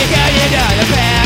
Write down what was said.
you got it on a